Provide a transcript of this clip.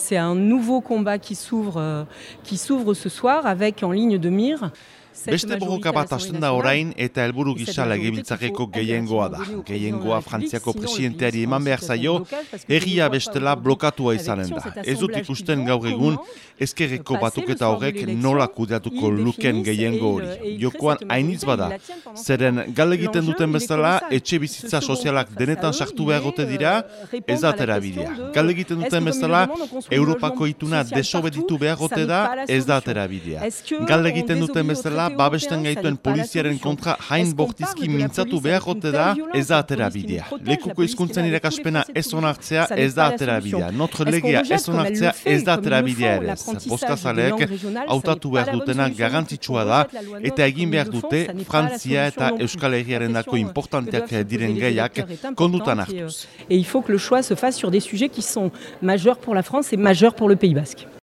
C'est un nouveau combat qui s'ouvre euh, qui s'ouvre ce soir avec en ligne de mire Beste borroka bat hasten da orain eta helburu gisa legebiltzarreko gehiengoa da. Gehiengoa Frantziako presidenteari eman behar zaio, erria bestela blokatua izanen da. Ez dut ikusten gaur egun, ezkerreko batuketa horrek nola kudeatuko luken gehiengo hori. Jokoan hainitz bada, zeren egiten duten bezala, etxe bizitza sozialak denetan sartu behagote dira, ez da terabidea. egiten duten bezala, Europako ituna desobeditu behagote da, ez da terabidea. egiten duten bezala, babesten gaituen poliziaren kontra hain bortizki mintzatu behagote da, ez da atera bidea. Lekuko izkuntzen irakaspena ez onartzea, ez da atera bidea. Notre legea ez onartzea, ez da atera bidea ere. Boskazaleek autatu behar dutena garantitxua da, eta egin behar dute Frantzia eta Euskal Herriaren dako importanteak diren gaiak kondutan hartuz. Et il faut que le choix se fasse sur des sujets qui sont majeurs pour la France et majeurs pour le Pays Basque.